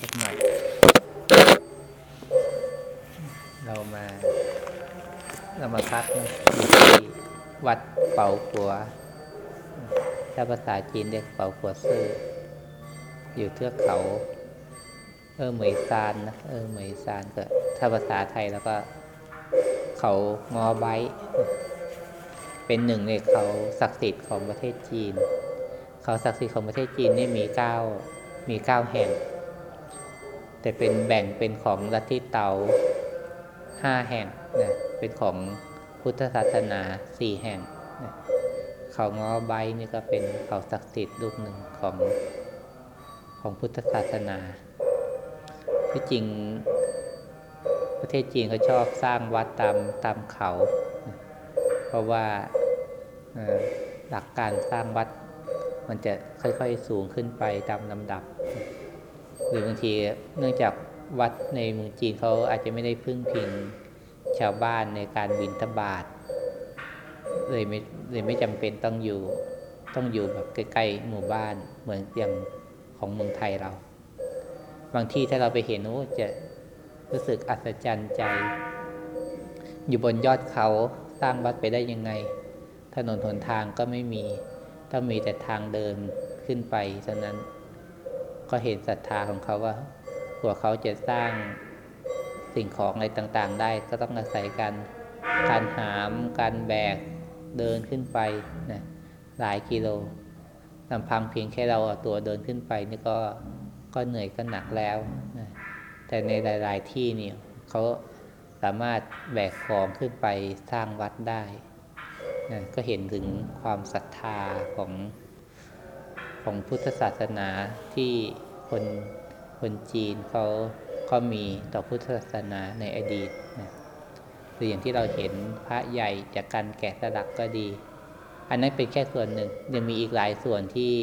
สักหน่อย เรามา เรามาพักอยู่ที่วัดเป่าขัว ถ้าภาษาจีนเรียกเป่าขัวซื่อ อยู่เทือกเขา เออเหมยซานนะ เออเหมยซานก็ ถ้าภาษาไทยแล้วก็ เขางอไบเป็นหนึ่งในเขาศักดิ์สิทธิ์ของประเทศจีน เขาศักดิ์สิทธิ์ของประเทศจีนนี่มีเก้ามีเก้าแห่ง แต่เป็นแบ่งเป็นของลัทธิเตาห้าแห่งนะเป็นของพุทธศาสนาสี่แห่งนะเขางอไบนี่ก็เป็นเขาศักดิ์สิทธิ์รูปหนึ่งของของพุทธศาสนาที่จริงประเทศจีนเขาชอบสร้างวัดตามตามเขา เพราะว่าหลักการสร้างวัดมันจะค่อยๆสูงขึ้นไปตามลำดับ หรือบางทีเนื่องจากวัดในเมืองจีนเขาอาจจะไม่ได้พึ่งพิงชาวบ้านในการบินทบาทเลยไม่เลยไม่จำเป็นต้องอยู่ต้องอยู่แบบใกล้ๆหมู่บ้านเหมือนอย่างของเมืองไทยเรา บางที่ถ้าเราไปเห็นโอ้จะรู้สึกอัศจรรย์ใจ อยู่บนยอดเขาสร้างวัดไปได้ยังไง ถนนหนทางก็ไม่มีต้องมีแต่ทางเดินขึ้นไปเท่านั้น ก็เห็นศรัทธาของเขาว่าหัวเขาจะสร้างสิ่งของอะไรต่างๆ ได้ ก็ต้องอาศัยการการหามการแบกเดินขึ้นไปนะหลายกิโลลำพังเพียงแค่เราเอาตัวเดินขึ้นไปนี่ก็ก็เหนื่อยก็หนักแล้วนะแต่ในหลาย ๆ ที่นี่เขาสามารถแบกของขึ้นไปสร้างวัดได้นะก็เห็นถึงความศรัทธาของ ของพุทธศาสนาที่คนคนจีนเขาเขามีต่อพุทธศาสนาในอดีตนะหรืออย่างที่เราเห็นพระใหญ่จากการแกะสลักก็ดี อันนั้นเป็นแค่ส่วนหนึ่งยังมีอีกหลายส่วนที่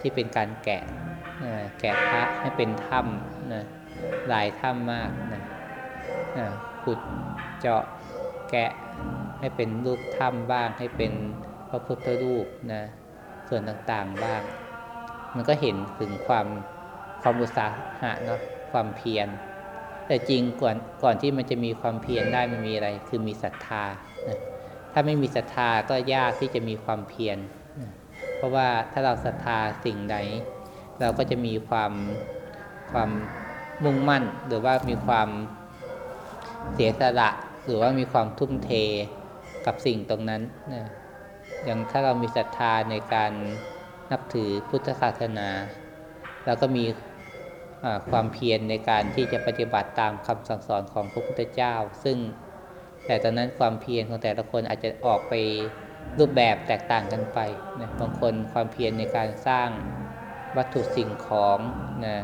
ที่เป็นการแกะแกะพระให้เป็นถ้ำนะหลายถ้ำมากนะขุดเจาะแกะให้เป็นรูปถ้ำบ้างให้เป็นพระพุทธรูปนะ ส่วนต่างๆบ้าง มันก็เห็นถึงความความอุตสาหะเนาะความเพียร แต่จริงก่อนก่อนที่มันจะมีความเพียรได้มันมีอะไร คือมีศรัทธานะถ้าไม่มีศรัทธาก็ยากที่จะมีความเพียรนะเพราะว่าถ้าเราศรัทธาสิ่งใดเราก็จะมีความความมุ่งมั่น หรือว่ามีความเสียสละหรือว่ามีความทุ่มเทกับสิ่งตรงนั้นนะ อย่างถ้าเรามีศรัทธาในการนับถือพุทธศาสนาเราก็มีความเพียรในการที่จะปฏิบัติตามคำสั่งสอนของพระพุทธเจ้า ซึ่งแต่ตอนนั้นความเพียรของแต่ละคนอาจจะออกไปรูปแบบแตกต่างกันไปนะบางคนความเพียรในการสร้างวัตถุสิ่งของนะ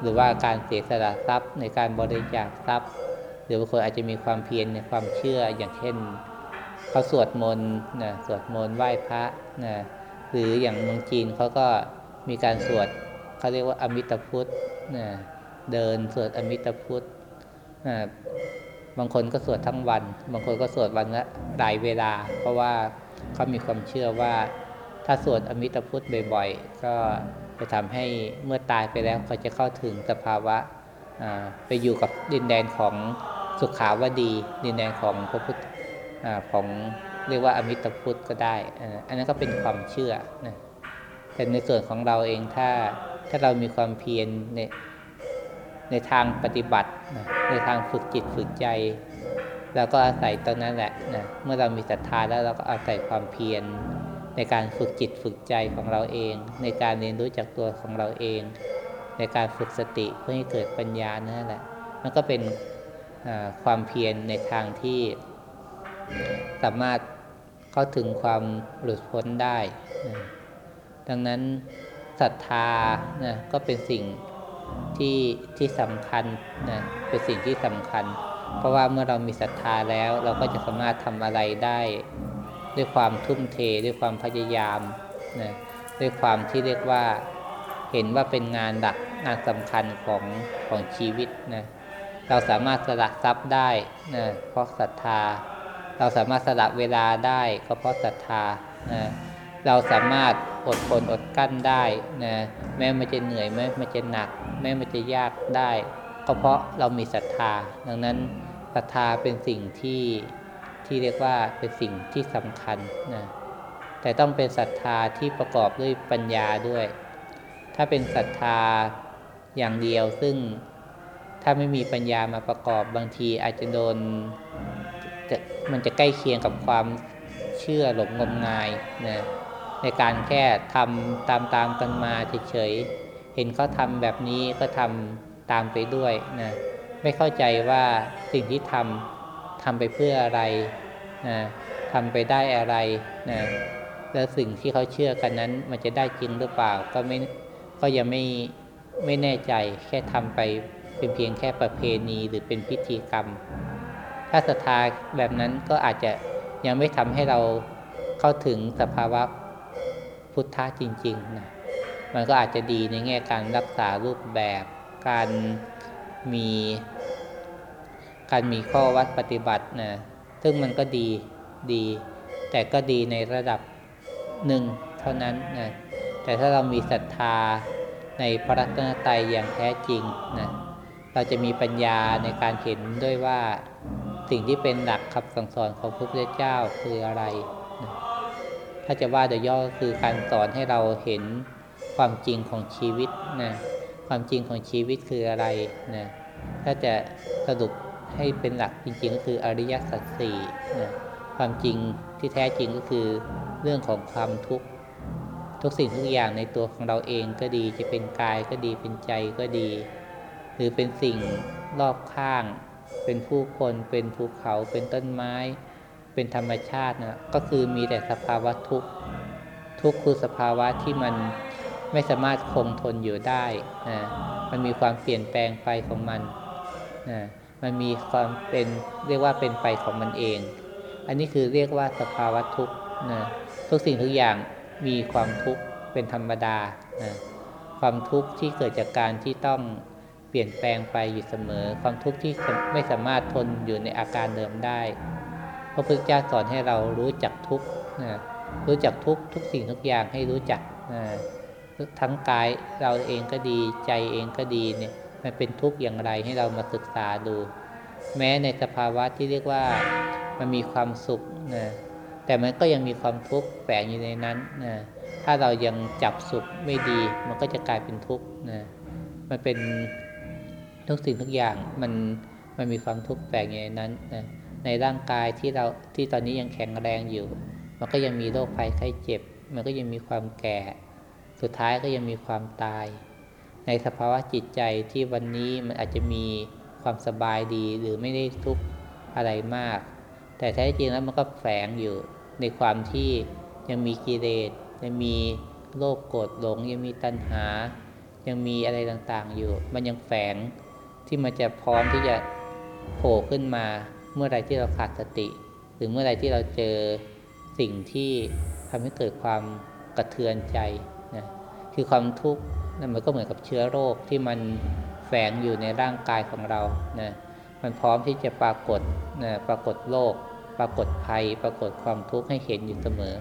หรือว่าการเสียสละทรัพย์ในการบริจาคทรัพย์ หรือบางคนอาจจะมีความเพียรในความเชื่ออย่างเช่น เขาสวดมนต์นะสวดมนต์ไหว้พระนะหรืออย่างเมืองจีนเขาก็มีการสวดเขาเรียกว่าอมิตพุทธนะเดินสวดอมิตพุทธนะบางคนก็สวดทั้งวัน บางคนก็สวดวันละหลายเวลา เพราะว่าเขามีความเชื่อว่า ถ้าสวดอมิตพุทธบ่อยๆ ก็จะทำให้เมื่อตายไปแล้วเขาจะเข้าถึงสภาวะไปอยู่กับดินแดนของสุขาวดี ดินแดนของพระพุทธ ของเรียกว่าอมิตพุทธก็ได้ อันนั้นก็เป็นความเชื่อนะแต่ในส่วนของเราเองถ้าถ้าเรามีความเพียรในในทางปฏิบัตินะในทางฝึกจิตฝึกใจเราก็อาศัยตรงนั้นแหละนะเมื่อเรามีศรัทธาแล้วเราก็อาศัยความเพียรในการฝึกจิตฝึกใจของเราเอง ในการเรียนรู้จากตัวของเราเอง ในการฝึกสติเพื่อให้เกิดปัญญานั่นแหละ มันก็เป็นความเพียรในทางที่ สามารถเข้าถึงความหลุดพ้นได้นะดังนั้นศรัทธานะก็เป็นสิ่งที่ที่สำคัญนะเป็นสิ่งที่สำคัญ เพราะว่าเมื่อเรามีศรัทธาแล้ว เราก็จะสามารถทำอะไรได้ด้วยความทุ่มเทด้วยความพยายามนะด้วยความที่เรียกว่าเห็นว่าเป็นงานหลักงานสำคัญของของชีวิตนะเราสามารถสละทรัพย์ได้นะเพราะศรัทธา เราสามารถสละเวลาได้ก็เพราะศรัทธานะเราสามารถอดทนอดกั้นได้นะแม้มันจะเหนื่อยแม้มันจะหนัก แม้มันจะยากได้ก็เพราะเรามีศรัทธา ดังนั้นศรัทธาเป็นสิ่งที่ที่เรียกว่าเป็นสิ่งที่สำคัญนะแต่ต้องเป็นศรัทธาที่ประกอบด้วยปัญญาด้วย ถ้าเป็นศรัทธาอย่างเดียวซึ่งถ้าไม่มีปัญญามาประกอบบางทีอาจจะโดน มันจะใกล้เคียงกับความเชื่อหลงงมงายนะในการแค่ทำตามตามกันมาเฉยๆเห็นเขาทำแบบนี้ก็ทำตามไปด้วยนะไม่เข้าใจว่าสิ่งที่ทำทำไปเพื่ออะไรนะทำไปได้อะไรนะแล้วสิ่งที่เขาเชื่อกันนั้น มันจะได้จริงหรือเปล่า ก็ไม่ก็ยังไม่ไม่แน่ใจแค่ทำไปเป็นเพียงแค่ประเพณีหรือเป็นพิธีกรรม ถ้าศรัทธาแบบนั้นก็อาจจะยังไม่ทำให้เราเข้าถึงสภาวะพุทธะจริงๆนะมันก็อาจจะดีในแง่การรักษารูปแบบ การมี การมีข้อวัดปฏิบัตินะซึ่งมันก็ดีดี แต่ก็ดีในระดับหนึ่งเท่านั้นนะแต่ถ้าเรามีศรัทธาในพระรัตนตรัยอย่างแท้จริงนะเราจะมีปัญญาในการเห็นด้วยว่า สิ่งที่เป็นหลักคำสั่งสอนของพระพุทธเจ้าคืออะไร ถ้าจะว่าโดยย่อคือการสอนให้เราเห็นความจริงของชีวิตนะความจริงของชีวิตคืออะไรนะถ้าจะสรุปให้เป็นหลักจริงๆก็คืออริยสัจสี่นะความจริงที่แท้จริงก็คือเรื่องของความทุกข์ทุกสิ่งทุกอย่างในตัวของเราเองก็ดีจะเป็นกายก็ดีเป็นใจก็ดี หรือเป็นสิ่งรอบข้าง เป็นผู้คนเป็นภูเขาเป็นต้นไม้ เป็นธรรมชาตินะก็คือมีแต่สภาวะทุกข์ทุกข์คือสภาวะที่มันไม่สามารถคงทนอยู่ได้นะมันมีความเปลี่ยนแปลงไปของมันนะมันมีความเป็นเรียกว่าเป็นไปของมันเอง อันนี้คือเรียกว่าสภาวะทุกข์นะทุกสิ่งทุกอย่างมีความทุกข์เป็นธรรมดานะความทุกข์ที่เกิดจากการที่ต้อง เปลี่ยนแปลงไปอยู่เสมอ ความทุกข์ที่ไม่สามารถทนอยู่ในอาการเดิมได้ พระพุทธเจ้าสอนให้เรารู้จักทุกข์นะรู้จักทุกทุกสิ่งทุกอย่างให้รู้จักนะทั้งกายเราเองก็ดีใจเองก็ดีเนี่ยมันเป็นทุกข์อย่างไรให้เรามาศึกษาดู แม้ในสภาวะที่เรียกว่ามันมีความสุขนะแต่มันก็ยังมีความทุกข์แฝงอยู่ในนั้นนะถ้าเรายังจับสุขไม่ดี มันก็จะกลายเป็นทุกข์นะมันเป็น ทุกสิ่งทุกอย่างมันมันมีความทุกข์แฝงอยู่ในนั้นนะในร่างกายที่เราที่ตอนนี้ยังแข็งแรงอยู่ มันก็ยังมีโรคภัยไข้เจ็บ มันก็ยังมีความแก่ สุดท้ายก็ยังมีความตาย ในสภาวะจิตใจที่วันนี้มันอาจจะมีความสบายดีหรือไม่ได้ทุกข์อะไรมาก แต่แท้จริงแล้วมันก็แฝงอยู่ในความที่ยังมีกิเลสยังมีโลภโกรธหลงยังมีตัณหา ยังมีอะไรต่างๆอยู่ มันยังแฝง ที่มันจะพร้อมที่จะโผล่ขึ้นมาเมื่อไรที่เราขาดสติ หรือเมื่อไรที่เราเจอสิ่งที่ทำให้เกิดความกระเทือนใจนะคือความทุกข์นั่นมันก็เหมือนกับเชื้อโรคที่มันแฝงอยู่ในร่างกายของเรานะมันพร้อมที่จะปรากฏนะปรากฏโรคปรากฏภัย ปรากฏความทุกข์ให้เห็นอยู่เสมอ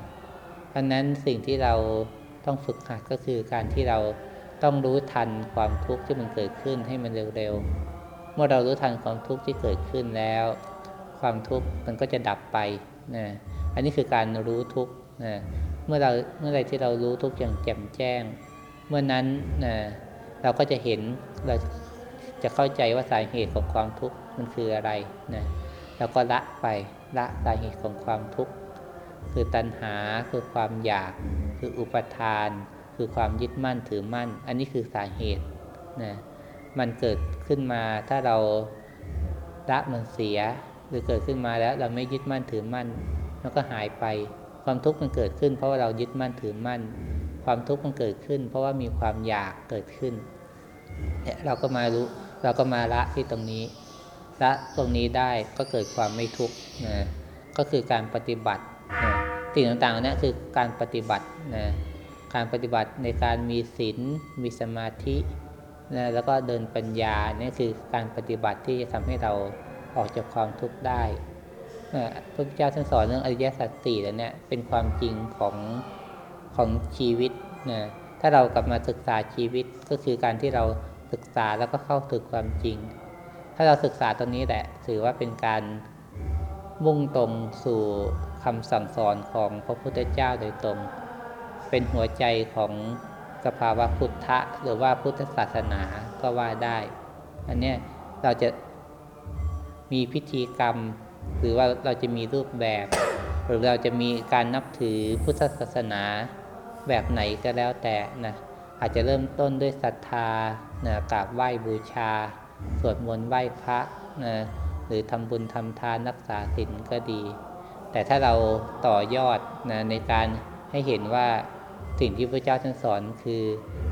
เพราะนั้นสิ่งที่เราต้องฝึกหัดก็คือการที่เรา ต้องรู้ทันความทุกข์ที่มันเกิดขึ้นให้มันเร็วๆ เมื่อเรารู้ทันความทุกข์ที่เกิดขึ้นแล้ว ความทุกข์มันก็จะดับไปนะอันนี้คือการรู้ทุกข์นะเมื่อเราเมื่อไรที่เรารู้ทุกข์อย่างแจ่มแจ้ง เมื่อนั้นนะเราก็จะเห็นเราจะเข้าใจว่าสาเหตุของความทุกข์มันคืออะไรนะแล้วก็ละไปละสาเหตุของความทุกข์คือตัณหาคือความอยากคืออุปทาน คือความยึดมั่นถือมั่น อันนี้คือสาเหตุนะมันเกิดขึ้นมาถ้าเราละมันเสีย หรือเกิดขึ้นมาแล้วเราไม่ยึดมั่นถือมั่นมันก็หายไป ความทุกข์มันเกิดขึ้น เพราะว่าเรายึดมั่นถือมั่น ความทุกข์มันเกิดขึ้น เพราะว่ามีความอยากเกิดขึ้นเนี่ยเราก็มารู้เราก็มาละที่ตรงนี้ละตรงนี้ได้ก็เกิดความไม่ทุกข์นะก็คือการปฏิบัตินะสิ่งต่างๆนี่คือการปฏิบัตินะ การปฏิบัติในการมีศีลมีสมาธินะแล้วก็เดินปัญญานี่คือการปฏิบัติที่จะทำให้เราออกจากความทุกข์ได้พระพุทธเจ้าท่านสอนเรื่องอริยสัจสี่แล้วเนี่ยเป็นความจริงของของชีวิตนะถ้าเรากลับมาศึกษาชีวิตก็คือการที่เราศึกษาแล้วก็เข้าถึงความจริง ถ้าเราศึกษาตรงนี้แหละถือว่าเป็นการมุ่งตรงสู่คำสั่งสอนของพระพุทธเจ้าโดยตรง เป็นหัวใจของสภาวะพุทธะ หรือว่าพุทธศาสนาก็ว่าได้ อันนี้เราจะมีพิธีกรรม หรือว่าเราจะมีรูปแบบ หรือเราจะมีการนับถือพุทธศาสนาแบบไหนก็แล้วแต่นะอาจจะเริ่มต้นด้วยศรัทธานะกราบไหว้บูชา สวดมนต์ไหว้พระนะหรือทำบุญทำทานรักษาศีลก็ดี แต่ถ้าเราต่อยอดนะในการให้เห็นว่า สิ่งที่พระเจ้าท่านสอนคือ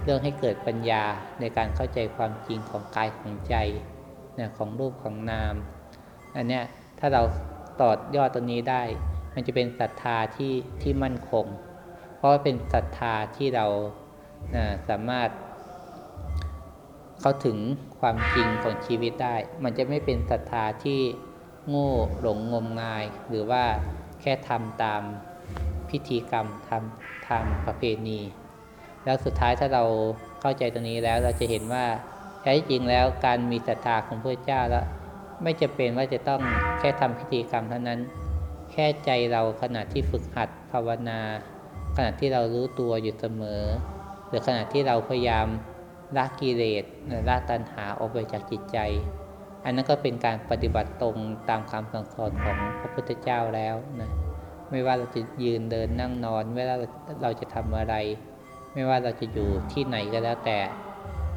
เรื่องให้เกิดปัญญาในการเข้าใจความจริงของกายของใจนะของรูปของนามอันเนี้ยถ้าเราต่อยอดตรงนี้ได้ มันจะเป็นศรัทธาที่ที่มั่นคง เพราะว่าเป็นศรัทธาที่เรานะสามารถ เข้าถึงความจริงของชีวิตได้ มันจะไม่เป็นศรัทธาที่โง่หลงงมงาย หรือว่าแค่ทำตาม พิธีกรรมทำทางประเพณี แล้วสุดท้ายถ้าเราเข้าใจตรงนี้แล้วเราจะเห็นว่าแท้จริงแล้วการมีศรัทธาของพระเจ้าแล้วไม่จะเป็นว่าจะต้องแค่ทำพิธีกรรมเท่านั้น แค่ใจเราขณะที่ฝึกหัดภาวนา ขณะที่เรารู้ตัวอยู่เสมอ หรือขณะที่เราพยายามละกิเลสละตัณหาออกไปจากจิตใจ อันนั้นก็เป็นการปฏิบัติตรงตามคำสั่งสอนของพระพุทธเจ้าแล้วนะ ไม่ว่าเราจะยืนเดินนั่งนอน ไม่ว่าเราจะทำอะไร ไม่ว่าเราจะอยู่ที่ไหนก็แล้วแต่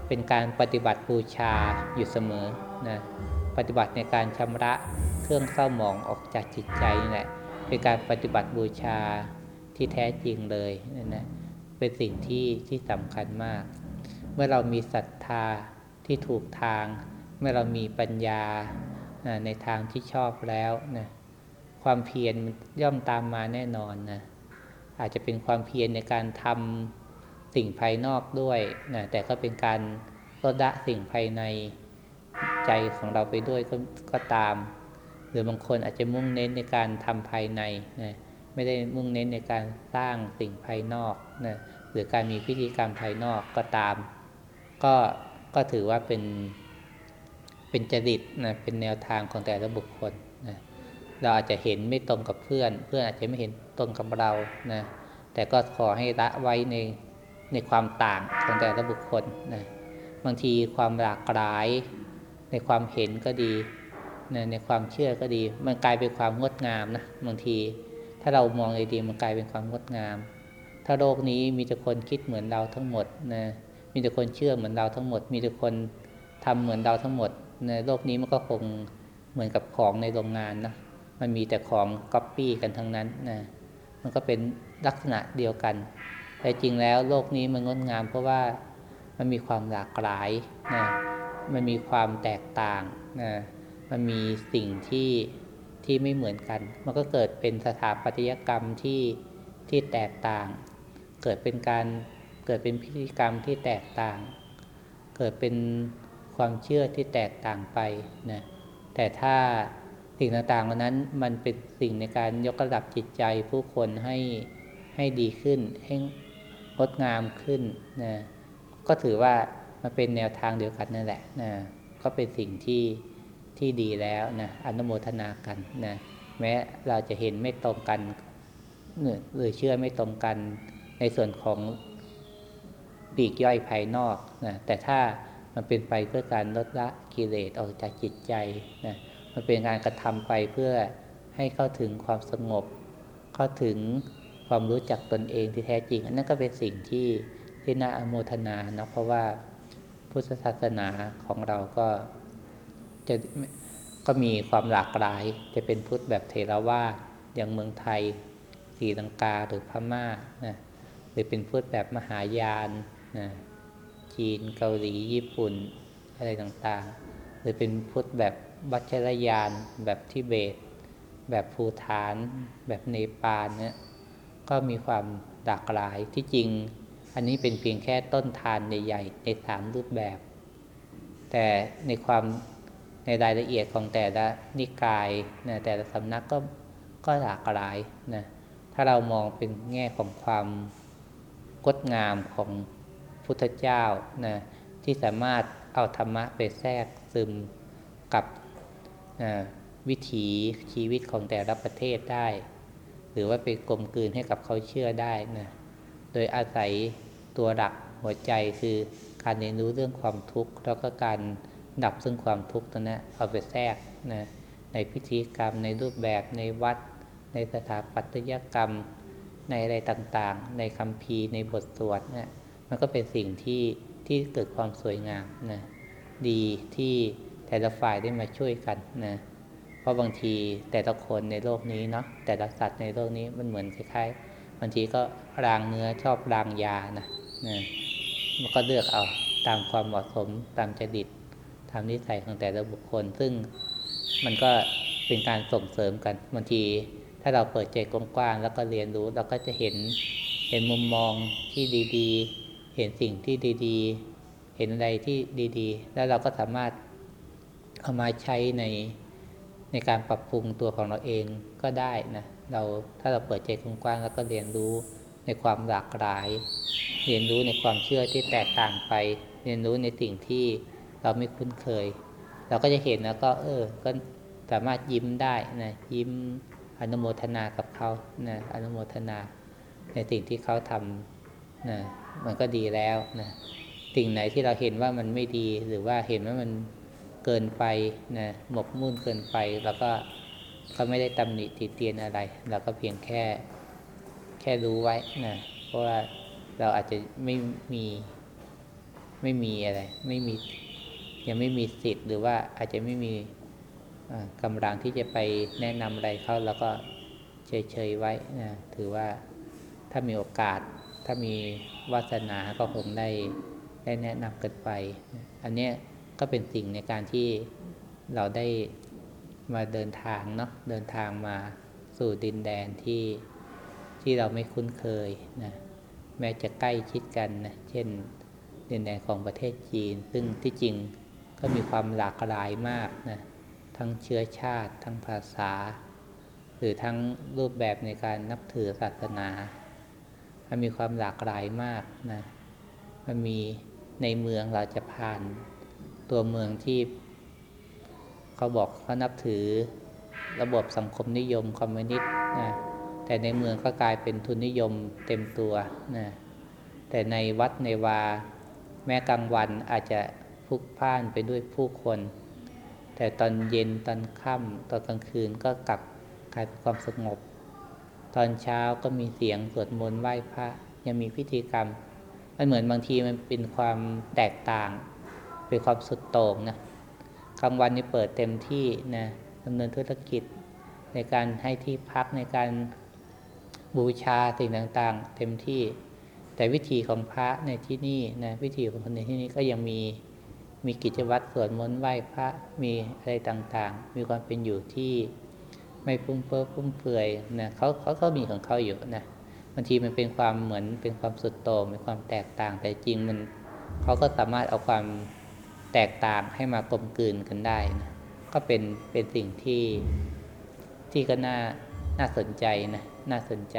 เป็นการปฏิบัติบูชาอยู่เสมอนะปฏิบัติในการชำระเครื่องเศร้าหมองออกจากจิตใจนี่แหละเป็นการปฏิบัติบูชาที่แท้จริงเลยนะเป็นสิ่งที่ที่สำคัญมาก เมื่อเรามีศรัทธาที่ถูกทาง เมื่อเรามีปัญญาในทางที่ชอบแล้วนะ ความเพียรย่อมตามมาแน่นอนนะอาจจะเป็นความเพียรในการทำสิ่งภายนอกด้วยนะแต่ก็เป็นการลดละสิ่งภายในใจของเราไปด้วยก็ก็ตาม หรือบางคนอาจจะมุ่งเน้นในการทำภายในนะไม่ได้มุ่งเน้นในการสร้างสิ่งภายนอกนะหรือการมีพิธีกรรมภายนอกก็ตาม ก็ก็ถือว่าเป็นเป็นจริตนะเป็นแนวทางของแต่ละบุคคล เราอาจจะเห็นไม่ตรงกับเพื่อน เพื่อนอาจจะไม่เห็นตรงกับเรานะแต่ก็ขอให้ละไว้ในในความต่างของแต่ละบุคคลนะบางทีความหลากหลาย ในความเห็นก็ดีนะในความเชื่อก็ดี มันกลายเป็นความงดงามนะบางทีถ้าเรามองดีมันกลายเป็นความงดงาม ถ้าโลกนี้มีแต่คนคิดเหมือนเราทั้งหมดนะมีแต่คนเชื่อเหมือนเราทั้งหมด มีแต่คนทำเหมือนเราทั้งหมดในโลกนี้มันก็คงเหมือนกับของในโรงงานนะ มันมีแต่ของก๊อปปี้กันทั้งนั้นนะมันก็เป็นลักษณะเดียวกัน แต่จริงแล้วโลกนี้มันงดงามเพราะว่ามันมีความหลากหลายนะมันมีความแตกต่างนะมันมีสิ่งที่ที่ไม่เหมือนกัน มันก็เกิดเป็นสถาปัตยกรรมที่ที่แตกต่าง เกิดเป็นการเกิดเป็นพิธีกรรมที่แตกต่าง เกิดเป็นความเชื่อที่แตกต่างไปนะแต่ถ้า สิ่งต่างๆเหล่านั้นมันเป็นสิ่งในการยกระดับจิตใจผู้คนให้ให้ดีขึ้น ให้งดงามขึ้นนะก็ถือว่ามันเป็นแนวทางเดียวกันนั่นแหละนะก็เป็นสิ่งที่ที่ดีแล้วนะอนุโมทนากันนะแม้เราจะเห็นไม่ตรงกันหรือเชื่อไม่ตรงกันในส่วนของปีกย่อยภายนอกนะแต่ถ้ามันเป็นไปเพื่อการลดละกิเลสออกจากจิตใจนะ มันเป็นการกระทำไปเพื่อให้เข้าถึงความสงบ เข้าถึงความรู้จักตนเองที่แท้จริง อันนั้นก็เป็นสิ่งที่ที่น่าอโมทนานะเพราะว่าพุทธศาสนาของเราก็จะก็มีความหลากหลาย จะเป็นพุทธแบบเทรวาสอย่างเมืองไทยศรีลังกาหรือพม่านะหรือเป็นพุทธแบบมหายานนะจีนเกาหลีญี่ปุ่นอะไรต่างๆ หรือเป็นพุทธแบบ วัชรยาน แบบทิเบต แบบภูฐาน แบบเนปาลเนี่ยก็มีความหลากหลายที่จริง อันนี้เป็นเพียงแค่ต้นทานใหญ่ๆในสามรูปแบบ แต่ในความในรายละเอียดของแต่ละนิกายนะแต่ละสำนักก็ก็หลากหลายนะถ้าเรามองเป็นแง่ของความงดงามของพุทธเจ้านะที่สามารถเอาธรรมะไปแทรกซึมกับ วิถีชีวิตของแต่ละประเทศได้ หรือว่าไปกลมกลืนให้กับเขาเชื่อได้นะโดยอาศัยตัวหลักหัวใจคือการเรียนรู้เรื่องความทุกข์แล้วก็การดับซึ่งความทุกข์ตัวนี้เอาไปแทรกนะในพิธีกรรมในรูปแบบในวัด ในสถาปัตยกรรม ในอะไรต่างๆ ในคำพีในบทสวดเนะี่ยมันก็เป็นสิ่งที่ที่เกิดความสวยงามนะดีที่ แต่ละฝ่ายได้มาช่วยกันนะเพราะบางทีแต่ละคนในโลกนี้เนาะแต่ละสัตว์ในโลกนี้มันเหมือนคล้ายๆบางทีก็รางเนื้อชอบรางยานะนะมันก็เลือกเอาตามความเหมาะสมตามจริตตามนิสัยของแต่ละบุคคล ซึ่งมันก็เป็นการส่งเสริมกันบางที ถ้าเราเปิดใจกว้างๆแล้วก็เรียนรู้เราก็จะเห็นเห็นมุมมองที่ดี ๆ เห็นสิ่งที่ดี ๆ เห็นอะไรที่ดี ๆ แล้วเราก็สามารถ เอามาใช้ในในการปรับปรุงตัวของเราเองก็ได้นะเราถ้าเราเปิดใจกว้างๆแล้วก็เรียนรู้ในความหลากหลาย เรียนรู้ในความเชื่อที่แตกต่างไป เรียนรู้ในสิ่งที่เราไม่คุ้นเคย เราก็จะเห็นแล้วก็ เออ ก็สามารถยิ้มได้นะยิ้มอนุโมทนากับเขานะอนุโมทนาในสิ่งที่เขาทำนะมันก็ดีแล้วนะสิ่งไหนที่เราเห็นว่ามันไม่ดีหรือว่าเห็นว่ามัน เกินไปนะหมกมุ่นเกินไป แล้วก็เขาไม่ได้ตำหนิติเตียนอะไรเราก็เพียงแค่แค่รู้ไว้นะเพราะว่าเราอาจจะไม่มีไม่มีอะไร ไม่มียังไม่มีสิทธิ์หรือว่าอาจจะไม่มีกำลังที่จะไปแนะนำอะไรเขาแล้วก็เฉยๆไว้นะถือว่าถ้ามีโอกาส ถ้ามีวาสนาก็คงได้ได้แนะนำกันไป อันนี้ ก็เป็นสิ่งในการที่เราได้มาเดินทางเนาะเดินทางมาสู่ดินแดนที่ที่เราไม่คุ้นเคยนะแม้จะใกล้ชิดกันนะเช่นดินแดนของประเทศจีน ซึ่งที่จริงก็มีความหลากหลายมากนะทั้งเชื้อชาติ ทั้งภาษา หรือทั้งรูปแบบในการนับถือศาสนา มันมีความหลากหลายมากนะมันมีในเมืองเราจะผ่าน ตัวเมืองที่เขาบอกเขานับถือระบบสังคมนิยมคอมมิวนิสต์นะแต่ในเมืองก็กลายเป็นทุนนิยมเต็มตัวนะแต่ในวัดในวา แม้กลางวันอาจจะพลุกพล่านไปด้วยผู้คน แต่ตอนเย็นตอนค่ำตอนกลางคืนก็กลับกลายเป็นความสงบ ตอนเช้าก็มีเสียงสวดมนต์ไหว้พระยังมีพิธีกรรมมันเหมือนบางทีมันเป็นความแตกต่าง เป็นความสุดโต่งนะกลางวันนี่เปิดเต็มที่นะดำเนินธุรกิจในการให้ที่พักในการบูชาสิ่งต่างๆ เต็มที่ แต่วิธีของพระในที่นี่นะวิธีของคนในที่นี้ก็ยังมีมีกิจวัตรสวดมนต์ไหว้พระมีอะไรต่างๆ มีความเป็นอยู่ที่ไม่พุ่มเพ้อพุ่มเฟือยนะเขาเขาก็มีของเขาอยู่นะบางทีมันเป็นความเหมือนเป็นความสุดโต่งเป็นความแตกต่างแต่จริงมันเขาก็สามารถเอาความ แตกต่างให้มากลมกลืนกันได้นะก็เป็นเป็นสิ่งที่ที่ก็น่าน่าสนใจนะน่าสนใจ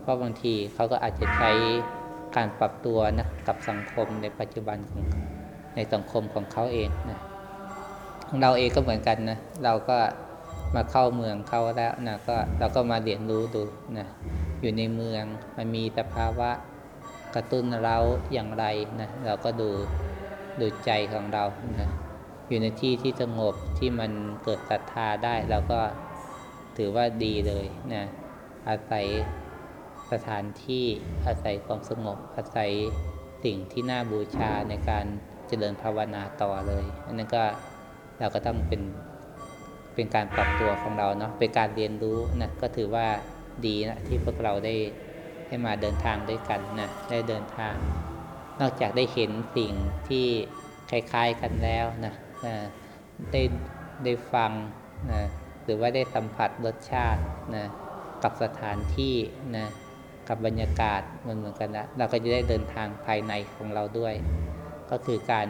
เพราะบางทีเขาก็อาจจะใช้การปรับตัวนะกับสังคมในปัจจุบันของในสังคมของเขาเองนะของเราเองก็เหมือนกันนะเราก็มาเข้าเมืองเข้าแล้วนะก็เราก็มาเรียนรู้ดูนะอยู่ในเมืองมันมีสภาวะกระตุ้นเราอย่างไรนะเราก็ดู ดูใจของเรานะอยู่ในที่ที่สงบที่มันเกิดศรัทธาได้เราก็ถือว่าดีเลยนะอาศัยสถานที่อาศัยความสงบ อาศัยสิ่งที่น่าบูชาในการเจริญภาวนาต่อเลย อันนั้นก็เราก็ต้องเป็นเป็นการปรับตัวของเราเนาะเป็นการเรียนรู้นะก็ถือว่าดีนะที่พวกเราได้ให้มาเดินทางด้วยกันนะได้เดินทาง นอกจากได้เห็นสิ่งที่คล้าย ๆกันแล้วนะได้ได้ฟังนะหรือว่าได้สัมผัสรสชาตินะกับสถานที่นะกับบรรยากาศมันเหมือนกันนะเราก็จะได้เดินทางภายในของเราด้วย ก็คือการ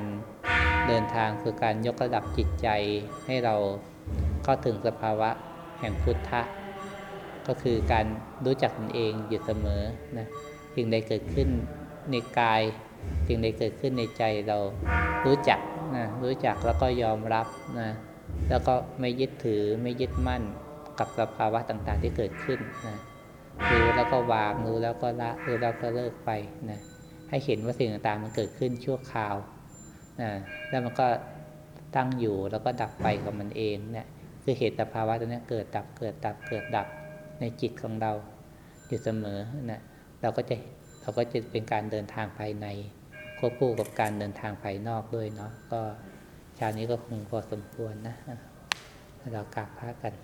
เดินทางคือการยกระดับจิตใจให้เราเข้าถึงสภาวะแห่งพุทธะ ก็คือการรู้จักตนเองอยู่เสมอนะสิ่งใดเกิดขึ้นในกาย สิ่งใดเกิดขึ้นในใจเรารู้จักนะรู้จักแล้วก็ยอมรับนะแล้วก็ไม่ยึดถือไม่ยึดมั่นกับสภาวะต่างๆที่เกิดขึ้นนะรู้แล้วก็วางรู้แล้วก็ละรู้แล้วก็เลิกไปนะให้เห็นว่าสิ่งต่างๆมันเกิดขึ้นชั่วคราวนะแล้วมันก็ตั้งอยู่แล้วก็ดับไปของมันเองเนี่ยคือเหตุสภาวะตัวนี้เกิดดับเกิดดับเกิดดับในจิตของเราอยู่เสมอนะเราก็จะ เราก็จะเป็นการเดินทางภายในควบคู่กับการเดินทางภายนอกด้วยเนาะก็ชาวนี้ก็คงพอสมควรนะเรากราบพระกัน